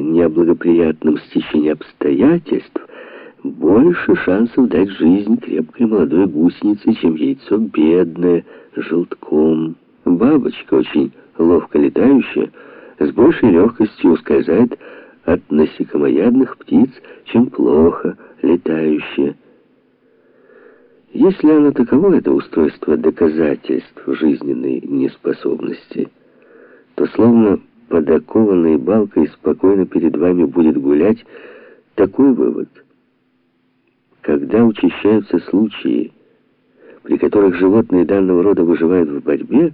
неблагоприятном стечении обстоятельств больше шансов дать жизнь крепкой молодой гусенице, чем яйцо бедное, желтком. Бабочка, очень ловко летающая, с большей легкостью ускользает от насекомоядных птиц, чем плохо летающая. Если оно таково, это устройство доказательств жизненной неспособности, то словно под окованной балкой спокойно перед вами будет гулять такой вывод. Когда учащаются случаи, при которых животные данного рода выживают в борьбе,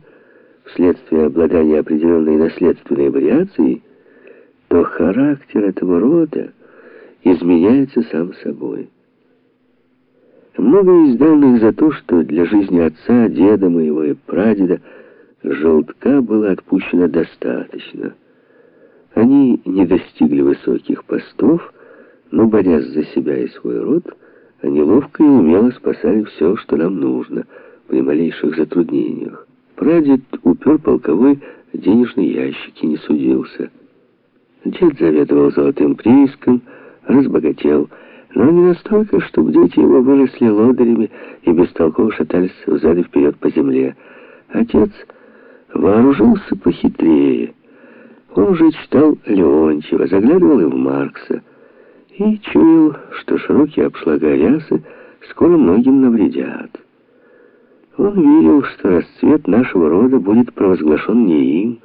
вследствие обладания определенной наследственной вариацией, то характер этого рода изменяется сам собой. Многое из данных за то, что для жизни отца, деда моего и прадеда желтка было отпущено достаточно. Они не достигли высоких постов, но, борясь за себя и свой род, они ловко и умело спасали все, что нам нужно, при малейших затруднениях. Прадед упер полковой денежный ящик и не судился. Дед заведовал золотым прииском, разбогател, но не настолько, чтобы дети его выросли лодырями и бестолково шатались взад и вперед по земле. Отец вооружился похитрее. Он уже читал Леонтьева, заглядывал и в Маркса, и чуял, что широкие обшлага рясы скоро многим навредят. Он верил, что расцвет нашего рода будет провозглашен не им.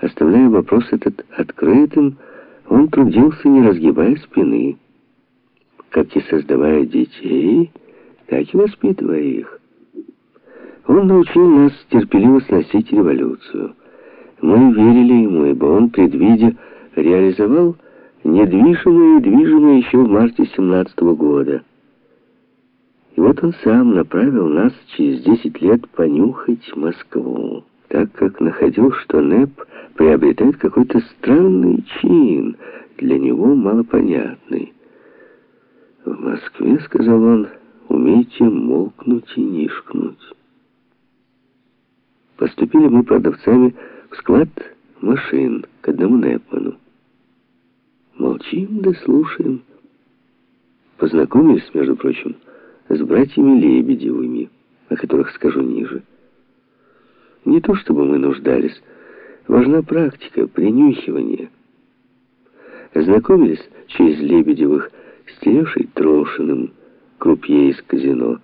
Оставляя вопрос этот открытым, он трудился, не разгибая спины, как и создавая детей, так и воспитывая их. Он научил нас терпеливо сносить революцию. Мы верили ему, ибо он, предвидя, реализовал недвижимое и движимое еще в марте 17 -го года. И вот он сам направил нас через 10 лет понюхать Москву, так как находил, что НЭП приобретает какой-то странный чин, для него малопонятный. «В Москве, — сказал он, — умейте молкнуть и нишкнуть». Поступили мы продавцами в склад машин к одному Непману. Молчим да слушаем. Познакомились, между прочим, с братьями Лебедевыми, о которых скажу ниже. Не то чтобы мы нуждались, важна практика, принюхивание. Знакомились через Лебедевых с Терешей Трошиным, крупье из казино.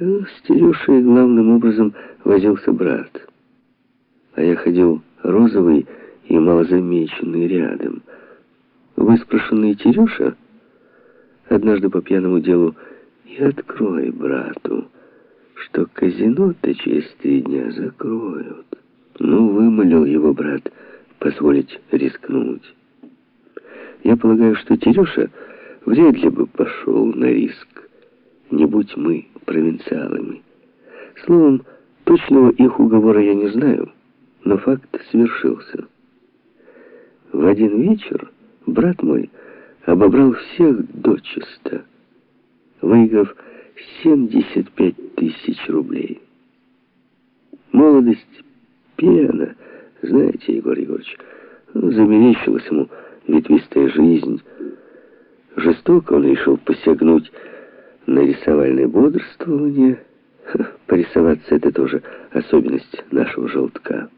С Терешей главным образом возился брат. А я ходил розовый и малозамеченный рядом. Выспрошенный Тереша однажды по пьяному делу и открой брату, что казино-то через три дня закроют. Ну, вымолил его брат позволить рискнуть. Я полагаю, что Тереша вряд ли бы пошел на риск, не будь мы провинциалами. Словом, точного их уговора я не знаю, но факт свершился. В один вечер брат мой обобрал всех дочисто выиграв 75 тысяч рублей. Молодость, пена, знаете, Егор Егорович, ну, замерещилась ему ветвистая жизнь. Жестоко он решил посягнуть на рисовальное бодрствование. Порисоваться — это тоже особенность нашего желтка.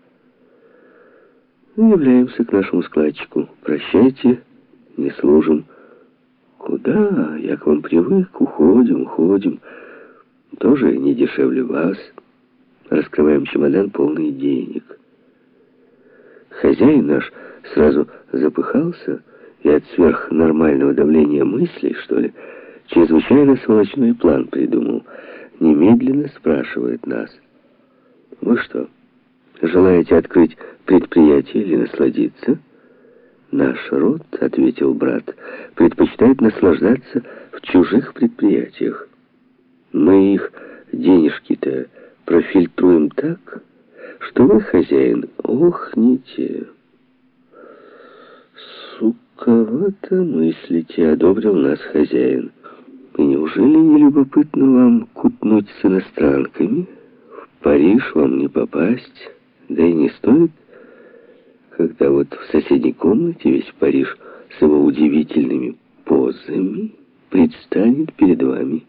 Являемся к нашему складчику. Прощайте, не служим. Куда? Я к вам привык. Уходим, уходим. Тоже не дешевле вас. Раскрываем чемодан полный денег. Хозяин наш сразу запыхался и от сверхнормального давления мыслей, что ли, чрезвычайно сволочной план придумал. Немедленно спрашивает нас. Вы что, желаете открыть предприятие или насладиться? «Наш род, — ответил брат, — предпочитает наслаждаться в чужих предприятиях. Мы их денежки-то профильтруем так, что вы, хозяин, охните». «Суковато мыслите», — одобрил нас хозяин. «И неужели не любопытно вам кутнуть с иностранками? В Париж вам не попасть, да и не стоит» когда вот в соседней комнате весь Париж с его удивительными позами предстанет перед вами.